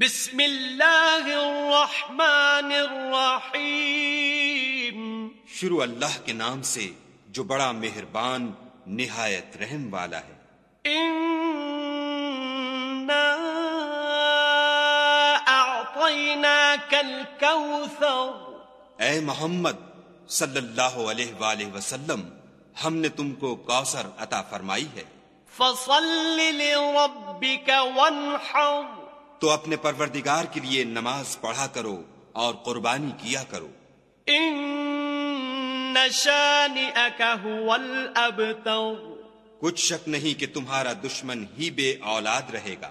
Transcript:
بسم اللہ الرحمن الرحیم۔ شروع اللہ کے نام سے جو بڑا مہربان نہایت رحم والا ہے۔ اعطیناک اے محمد صلی اللہ علیہ وآلہ وسلم ہم نے تم کو کوثر عطا فرمائی ہے۔ فصل لربک وانحر۔ تو اپنے پروردگار کے لیے نماز پڑھا کرو اور قربانی کیا کرو۔ ان هو الابتر کچھ شک نہیں کہ تمہارا دشمن ہی بے اولاد رہے گا۔